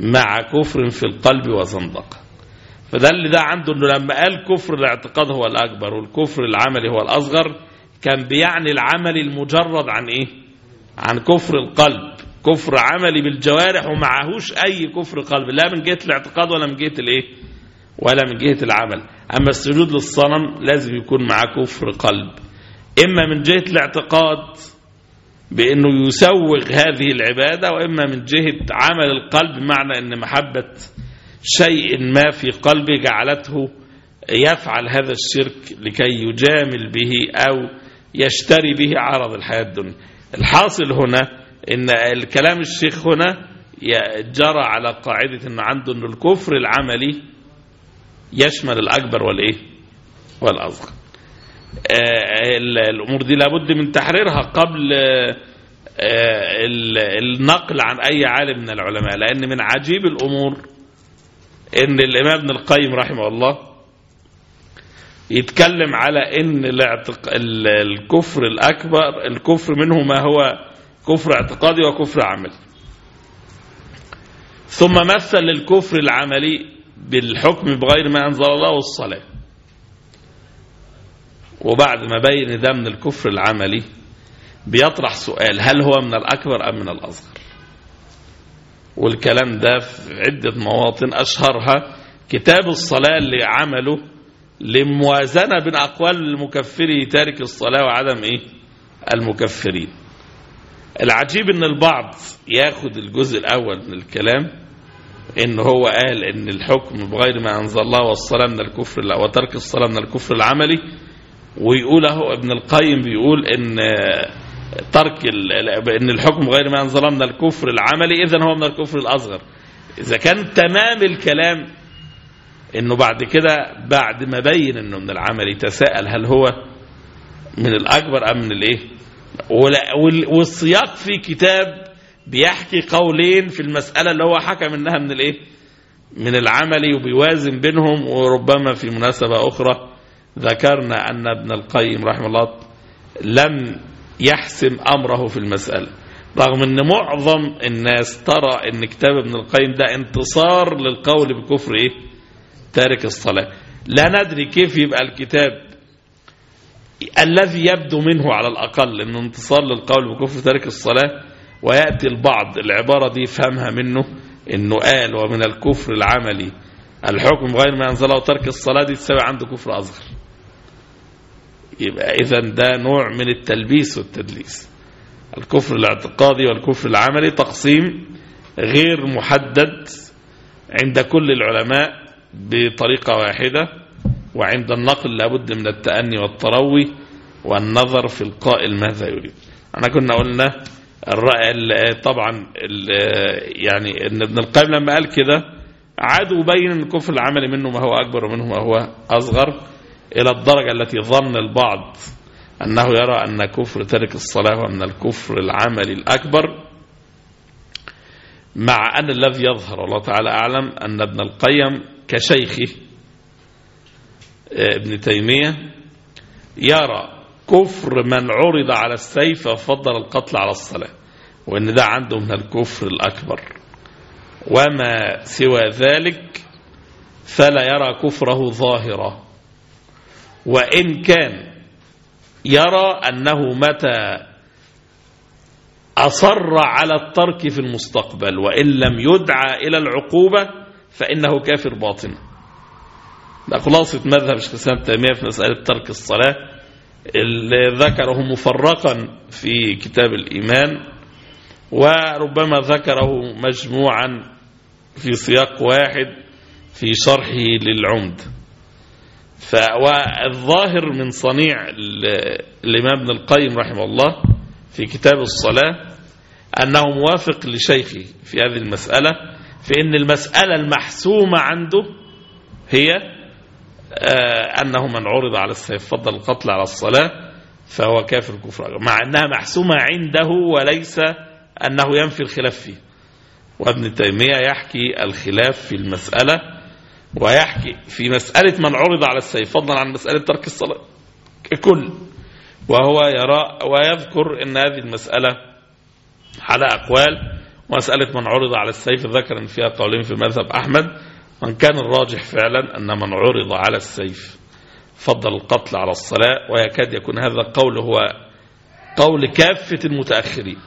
Speaker 3: مع كفر في القلب وزندقة فده اللي ده عنده إنه لما قال كفر الاعتقاد هو الأكبر والكفر العملي هو الأصغر كان بيعني العمل المجرد عن إيه؟ عن كفر القلب. كفر عملي بالجوارح ومعهوش أي كفر قلب لا من جهة الاعتقاد ولا من جهة الإيه؟ ولا من جهة العمل. أما السجود للصنم لازم يكون معاه كفر قلب. إما من جهة الاعتقاد بأنه يسوغ هذه العبادة وإما من جهة عمل القلب معنى إن محبة شيء ما في قلبه جعلته يفعل هذا الشرك لكي يجامل به أو يشتري به عرض الحياة الدنيا. الحاصل هنا إن الكلام الشيخ هنا جرى على قاعدة إن عنده إن الكفر العملي يشمل الأكبر والإيه والأصغر الأمور دي لابد من تحريرها قبل النقل عن أي عالم من العلماء لأن من عجيب الأمور إن الإمام ابن القيم رحمه الله يتكلم على إن. الكفر الأكبر الكفر منه ما هو كفر اعتقادي وكفر عملي. ثم مثل الكفر العملي بالحكم بغير ما أنزل الله والصلاة. وبعد ما بين ده من الكفر العملي بيطرح سؤال هل هو من الأكبر أم من الأصغر؟ والكلام ده في عدة مواطن أشهرها كتاب الصلاة اللي عمله لموازنة بين أقوال المكفري تارك الصلاة وعدم إيه؟ المكفرين. العجيب إن البعض ياخد الجزء الأول من الكلام إن هو قال إن الحكم بغير ما أنزل الله والصلاة من الكفر وترك الصلاة من الكفر العملي ويقول أهو ابن القيم بيقول إن ترك إن الحكم غير ما أنزل من الكفر العملي اذا هو من الكفر الأصغر. إذا كان تمام الكلام إنه بعد كده بعد ما بين إنه من العملي تساءل هل هو من الأكبر أم من الإيه؟ والسياق في كتاب بيحكي قولين في المسألة اللي هو حكى منها من الإيه من العملي وبيوازن بينهم وربما في مناسبة أخرى ذكرنا أن ابن القيم رحمه الله لم يحسم أمره في المسألة رغم أن معظم الناس ترى أن كتاب ابن القيم ده انتصار للقول بكفر إيه؟ تارك الصلاة لا ندري كيف يبقى الكتاب الذي يبدو منه على الأقل أنه انتصار للقول بكفر تارك الصلاة ويأتي البعض العبارة دي يفهمها منه أنه قال ومن الكفر العملي. الحكم غير ما أنزله وترك الصلاة دي تساوي عنده كفر أصغر. يبقى إذا ده نوع من التلبيس والتدليس. الكفر الاعتقادي والكفر العملي تقسيم غير محدد عند كل العلماء بطريقة واحدة. وعند النقل لابد من التأني والتروي والنظر في القائل ماذا يريد. إحنا كنا قلنا الرأي طبعا يعني إن ابن القيم لما قال كده عاد وبين ان الكفر العملي منه ما هو أكبر ومنه ما هو أصغر إلى الدرجة التي ظن البعض أنه يرى أن كفر ترك الصلاة ومن الكفر العملي الأكبر مع أن الذي يظهر الله تعالى أعلم أن ابن القيم كشيخه ابن تيمية يرى كفر من عرض على السيف ففضل القتل على الصلاة وأن ده عنده من الكفر الأكبر. وما سوى ذلك فلا يرى كفره ظاهرا. وإن كان يرى أنه متى أصر على الترك في المستقبل وإن لم يدعى إلى العقوبة فإنه كافر باطنا. ده خلاصة مذهب شيخ الإسلام تيمية في مسألة ترك الصلاة اللي ذكره مفرقا في كتاب الإيمان وربما ذكره مجموعا في سياق واحد في شرحه للعمد. فالظاهر من صنيع الإمام ابن القيم رحمه الله في كتاب الصلاة أنه موافق لشيخه في هذه المسألة في أن المسألة المحسومة عنده هي أنه من عرض على السيف فضل القتل على الصلاة فهو كافر كفر. مع أنها محسومة عنده وليس أنه ينفي الخلاف فيه. وابن تيمية يحكي الخلاف في المسألة ويحكي في مسألة من عرض على السيف فضلا عن مسألة ترك الصلاة ككل. وهو يرى ويذكر أن هذه المسألة على أقوال ومسألة من عرض على السيف ذكر فيها قولين في مذهب أحمد من كان الراجح فعلا أن من عرض على السيف فضل القتل على الصلاة ويكاد يكون هذا القول هو قول كافة المتأخرين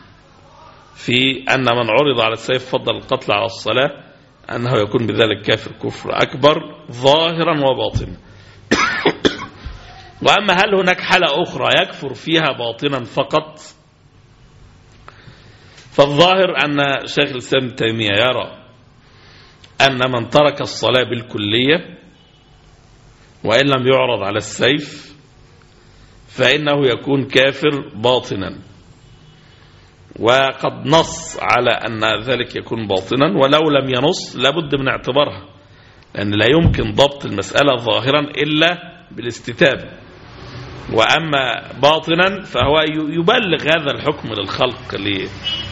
Speaker 3: في أن من عرض على السيف فضل القتل على الصلاة أنه يكون بذلك كافر كفر أكبر ظاهرا وباطنا. وأما هل هناك حالة أخرى يكفر فيها باطنا فقط؟ فالظاهر أن شيخ الإسلام تيمية يرى أن من ترك الصلاة بالكلية وإن لم يعرض على السيف فإنه يكون كافر باطنا. وقد نص على أن ذلك يكون باطنا ولو لم ينص لابد من اعتبارها لأن لا يمكن ضبط المسألة ظاهرا إلا بالاستتابة وأما باطنا فهو يبلغ هذا الحكم للخلق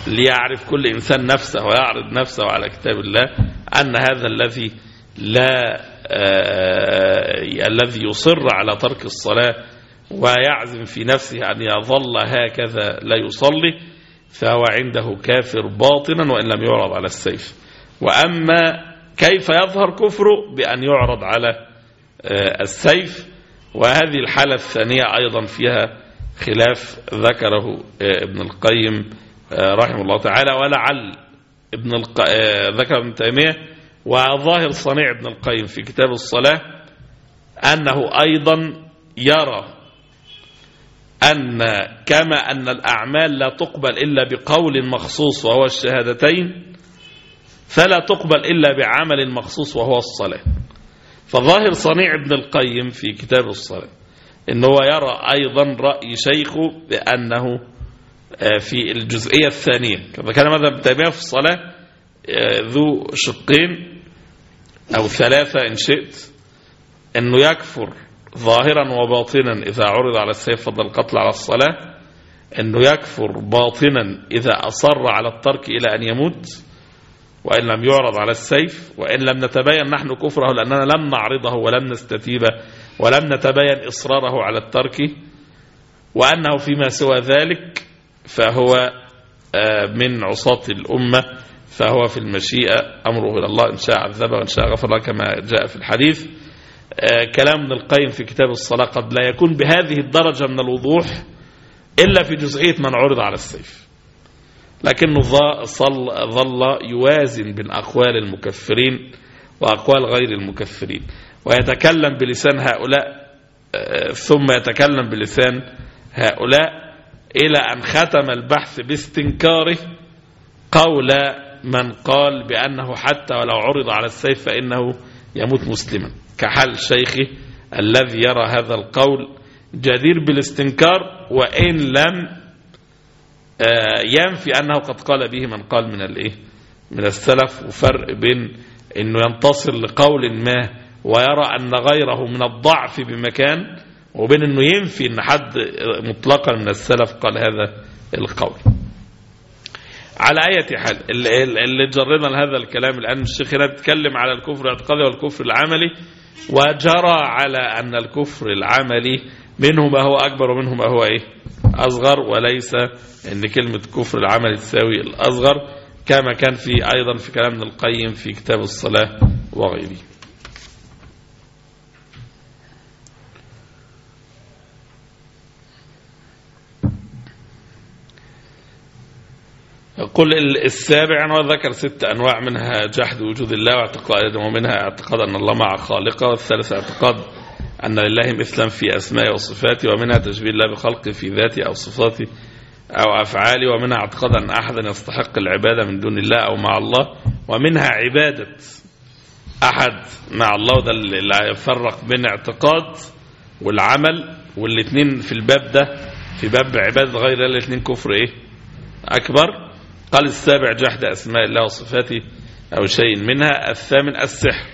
Speaker 3: ليعرف كل إنسان نفسه ويعرض نفسه على كتاب الله أن هذا الذي لا آه الذي يصر على ترك الصلاة ويعزم في نفسه أن يظل هكذا لا يصلي فهو عنده كافر باطنا وإن لم يعرض على السيف. وأما كيف يظهر كفره؟ بأن يعرض على آه السيف وهذه الحالة الثانية أيضا فيها خلاف ذكره آه ابن القيم رحمه الله تعالى ولعل ابن الق... ذكر ابن تيمية وظاهر صنيع ابن القيم في كتاب الصلاة أنه أيضا يرى أن كما أن الأعمال لا تقبل إلا بقول مخصوص وهو الشهادتين فلا تقبل إلا بعمل مخصوص وهو الصلاة. فظاهر صنيع ابن القيم في كتاب الصلاة أنه يرى أيضا رأي شيخه بأنه في الجزئية الثانية. كما كان ماذا تيمية في الصلاة ذو شقين أو ثلاثة إن شئت أنه يكفر ظاهرا وباطنا إذا عرض على السيف فضل القتل على الصلاة أنه يكفر باطنا إذا أصر على الترك إلى أن يموت. وإن لم يعرض على السيف وإن لم نتبين نحن كفره لأننا لم نعرضه ولم نستتيبه ولم نتبين إصراره على الترك وأنه فيما سوى ذلك فهو من عصاة الأمة فهو في المشيئة أمره إلى الله إن شاء عذبه وإن شاء غفر كما جاء في الحديث. كلام ابن القيم في كتاب الصلاة قد لا يكون بهذه الدرجة من الوضوح إلا في جزئية من عرض على السيف. لكنه ظل يوازن بين أقوال المكفرين وأقوال غير المكفرين. ويتكلم بلسان هؤلاء ثم يتكلم بلسان هؤلاء إلى أن ختم البحث باستنكاره قول من قال بأنه حتى ولو عرض على السيف فإنه يموت مسلما. كحال شيخه الذي يرى هذا القول جدير بالاستنكار وإن لم ينفي أنه قد قال به من قال من الإيه؟ من السلف وفرق بين أنه ينتصر لقول ما ويرى أن غيره من الضعف بمكان وبين أنه ينفي أن حد مطلقا من السلف قال هذا القول. على أي حال اللي جرنا لهذا الكلام الآن الشيخ هنا بيتكلم على الكفر الاعتقادي والكفر العملي وجرى على أن الكفر العملي منه ما هو أكبر ومنه ما هو إيه؟ أصغر وليس أن كلمة كفر العمل تساوي الأصغر كما كان في أيضا في كلام ابن القيم في كتاب الصلاة وغيره. ال- السابع أنه ذكر ست أنواع منها جحد وجود الله واعتقاد ومنها اعتقاد أن الله مع خالقه والثالث اعتقاد أن لله مثلا في أسمائه وصفاته ومنها تشبيه الله بخلقه في ذاته أو صفاته أو أفعاله ومنها اعتقاد أن أحدا يستحق العبادة من دون الله أو مع الله ومنها عبادة أحد مع الله وده اللي يفرق بين اعتقاد والعمل والاثنين في الباب ده في باب عبادة غير الله الاثنين كفر إيه؟ أكبر. قال السابع جحد أسماء الله وصفاته أو شيء منها. الثامن السحر.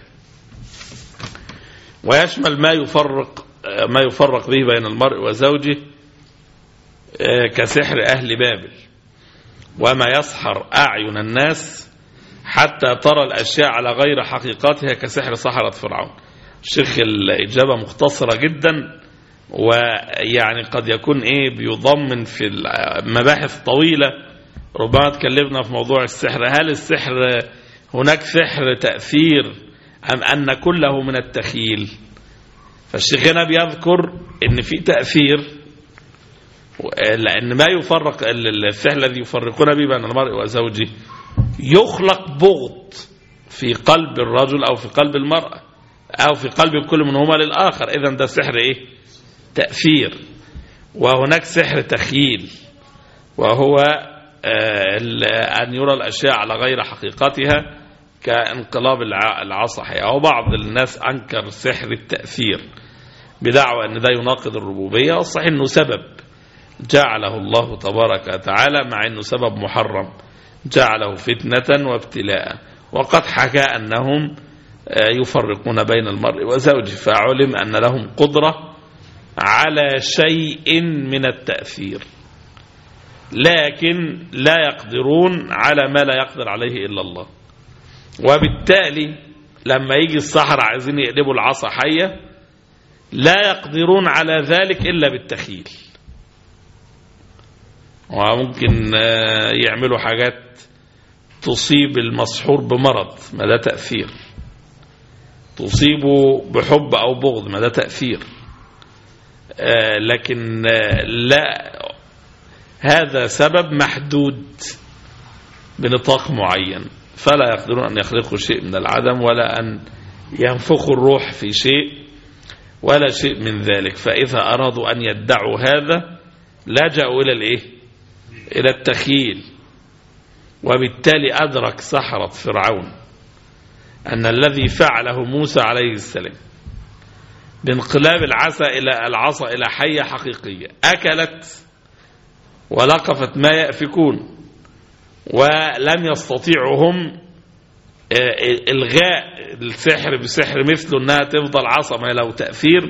Speaker 3: ويشمل ما يفرق ما يفرق به بين المرء وزوجه آه، كسحر أهل بابل. وما يسحر أعين الناس حتى ترى الأشياء على غير حقيقتها كسحر سحرة فرعون. الشيخ الإجابة مختصرة جدا ويعني قد يكون إيه بيضمن في المباحث طويلة. ربما تكلمنا في موضوع السحر. هل السحر هناك سحر تأثير أم أن كله من التخيل فالشيخ هنا بيذكر إن في تأثير لأن ما يفرق السحر الذي يفرقون به بين المرء وزوجه يخلق بغض في قلب الرجل أو في قلب المرأة أو في قلب كل منهما للآخر. إذا ده سحر إيه؟ تأثير. وهناك سحر تخيل وهو آه، أن يرى الأشياء على غير حقيقتها. كانقلاب الع- العصا أو بعض الناس أنكر سحر التأثير بدعوى أن ده يناقض الربوبية. والصحيح أنه سبب جعله الله تبارك وتعالى مع أنه سبب محرم جعله فتنة وابتلاء. وقد حكى أنهم آه، يفرقون بين المرء وزوجه فعلم أن لهم قدرة على شيء من التأثير. لكن لا يقدرون على ما لا يقدر عليه إلا الله. وبالتالي لما يجي السحرة عايزين يقلبوا العصا حية لا يقدرون على ذلك إلا بالتخيل. وممكن آه، يعملوا حاجات تصيب المسحور بمرض ما ده تأثير. تصيبه بحب أو بغض ما ده تأثير. آه، لكن آه، لا هذا سبب محدود بنطاق معين. فلا يقدرون أن يخلقوا شيء من العدم ولا أن ينفخوا الروح في شيء ولا شيء من ذلك. فإذا أرادوا أن يدعوا هذا لجأوا إلى الإيه؟ إلى التخيل وبالتالي أدرك سحرة فرعون أن الذي فعله موسى عليه السلام بانقلاب العصا إلى العصا إلى حية حقيقية أكلت ولقفت ما يأفكون. ولم يستطيعوا هم آه، إلغاء السحر بسحر مثله إنها تفضل عصا ما لو تأثير.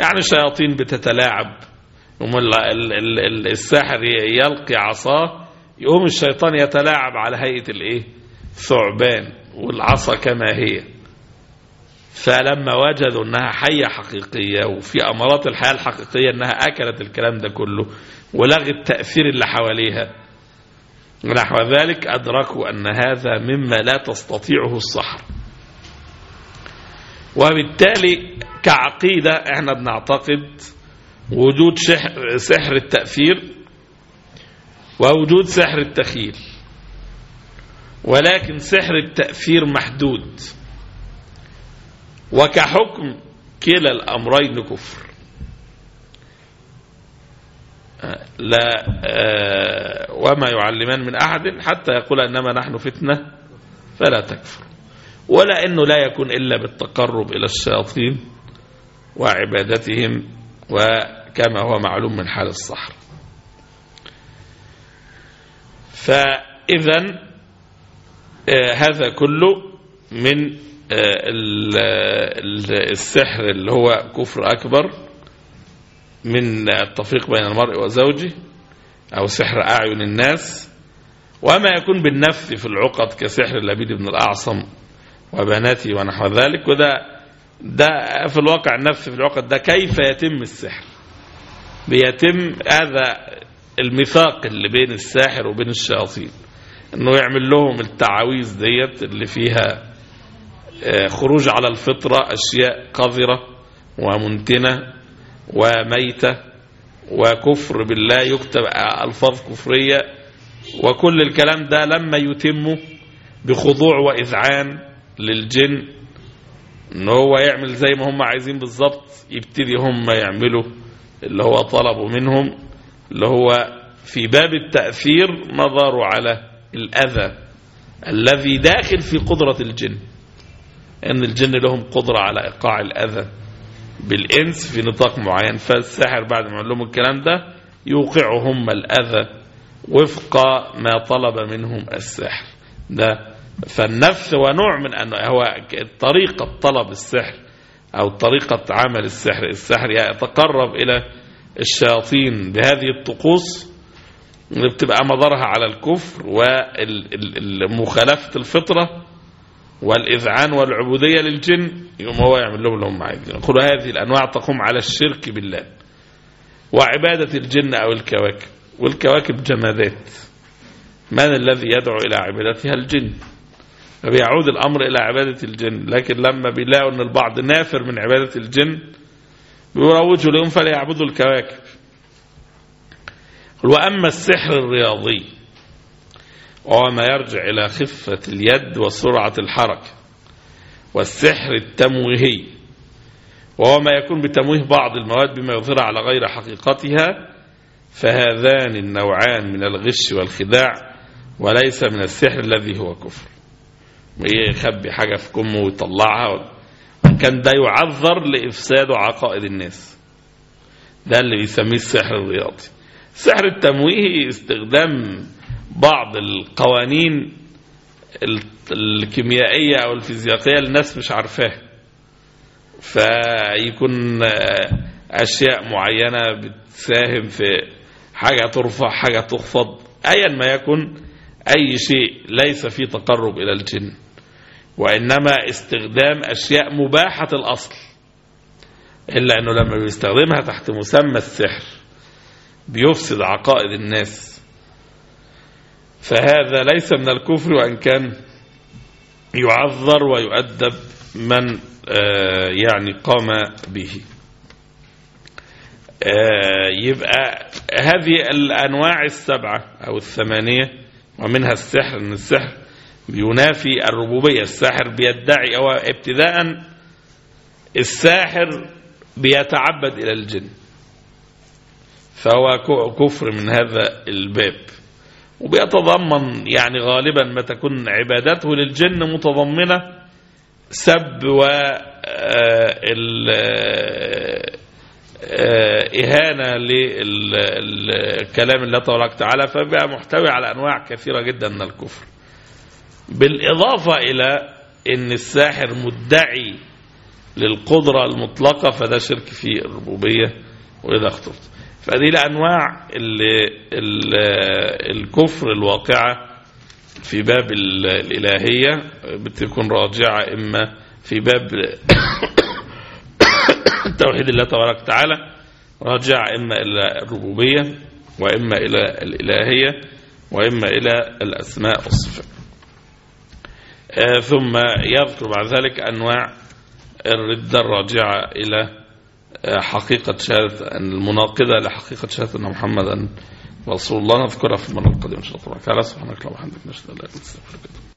Speaker 3: يعني شياطين بتتلاعب الساحر يلقي عصاه يقوم الشيطان يتلاعب على هيئة الإيه؟ ثعبان والعصا كما هي. فلما وجدوا إنها حية حقيقية وفي امارات الحياة الحقيقية إنها أكلت الكلام ده كله ولغت التاثير اللي حواليها ونحو ذلك أدركوا أن هذا مما لا تستطيعه الصحر. وبالتالي كعقيدة إحنا بنعتقد وجود سحر التأثير ووجود سحر التخيل. ولكن سحر التأثير محدود. وكحكم كلا الأمرين كفر. لا آه، وما يعلمان من أحد حتى يقول إنما نحن فتنة فلا تكفر. ولا أنه لا يكون إلا بالتقرب إلى الشياطين وعبادتهم وكما هو معلوم من حال الصحر. فإذا آه، هذا كله من آه، ال- ال- السحر اللي هو كفر أكبر. من التفريق بين المرء وزوجه أو سحر أعين الناس وما يكون بالنفث في العقد كسحر لبيد بن الأعصم وبناته ونحو ذلك. وده ده في الواقع النفث في العقد ده كيف يتم السحر؟ بيتم هذا الميثاق اللي بين الساحر وبين الشياطين إنه يعمل لهم التعاويذ ديت اللي فيها آه، خروج على الفطرة أشياء قذرة ومنتنة. وميتة وكفر بالله يكتب ألفاظ كفرية وكل الكلام ده لما يتم بخضوع وإذعان للجن إن هو يعمل زي ما هم عايزين بالظبط يبتدي هم يعملوا اللي هو طلبوا منهم اللي هو في باب التأثير نظروا على الأذى الذي داخل في قدرة الجن. إن الجن لهم قدرة على إيقاع الأذى. بالإنس في نطاق معين فالساحر بعد ما لهم الكلام ده يوقعهم الأذى وفق ما طلب منهم الساحر ده فالنفس هو نوع من أنه هو طريقة طلب السحر أو طريقة عمل السحر. السحر يتقرب إلى الشياطين بهذه الطقوس اللي بتبقى مضارها على الكفر ومخالفة الفطرة والإذعان والعبودية للجن. يوم هو يعمل لهم اللي هم عايزين يقول هذه الأنواع تقوم على الشرك بالله. وعبادة الجن أو الكواكب. والكواكب جمادات. من الذي يدعو إلى عبادتها؟ الجن. فبيعود الأمر إلى عبادة الجن. لكن لما بيلاقوا أن البعض نافر من عبادة الجن بيروجوا لهم فليعبدوا الكواكب. وأما السحر الرياضي وهو ما يرجع إلى خفة اليد وسرعة الحركة. والسحر التمويهي وهو ما يكون بتمويه بعض المواد بما يظهر على غير حقيقتها فهذان النوعان من الغش والخداع وليس من السحر الذي هو كفر. يخبي حاجة في كمه ويطلعها كان ده يعذر لإفساد عقائد الناس. ده اللي بيسميه السحر الرياضي. السحر التمويهي استخدام بعض القوانين الكيميائية أو الفيزيائية الناس مش عارفاها. فيكون أشياء معينة بتساهم في حاجة ترفع حاجة تخفض أيا ما يكن أي شيء ليس فيه تقرب إلى الجن. وإنما استخدام أشياء مباحة الأصل. إلا أنه لما بيستخدمها تحت مسمى السحر بيفسد عقائد الناس. فهذا ليس من الكفر وأن كان يعذر ويؤدب من يعني قام به. يبقى هذه الأنواع السبعة أو الثمانية ومنها السحر أن السحر بينافي الربوبية. الساحر بيدعي أو ابتداء الساحر بيتعبد إلى الجن. فهو كفر من هذا الباب. وبيتضمن يعني غالبا ما تكون عبادته للجن متضمنة سب و إهانة للكلام الله تبارك وتعالى فبقى محتوي على أنواع كثيرة جدا من الكفر. بالإضافة إلى أن الساحر مدعي للقدرة المطلقة فده شرك في الربوبية وإذا اخترت. فدي الأنواع الكفر الواقعة في باب الإلهية بتكون راجعة إما في باب توحيد الله تبارك وتعالى راجعة إما إلى الربوبية وإما إلى الإلهية وإما إلى الأسماء والصفات. ثم يذكر بعد ذلك أنواع الردة الراجعة إلى حقيقة شهادة المناقضة لحقيقة شهادة أن محمدا رسول الله. نذكرها في المرة القادمة إن شاء الله. تعالى سبحانك اللهم وبحمدك نشهد أن لا إله إلا أنت